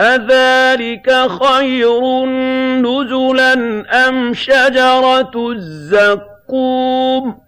أَذَٰلِكَ خَيْرٌ نُّزُلًا أَمْ شَجَرَةُ الزَّقُّومِ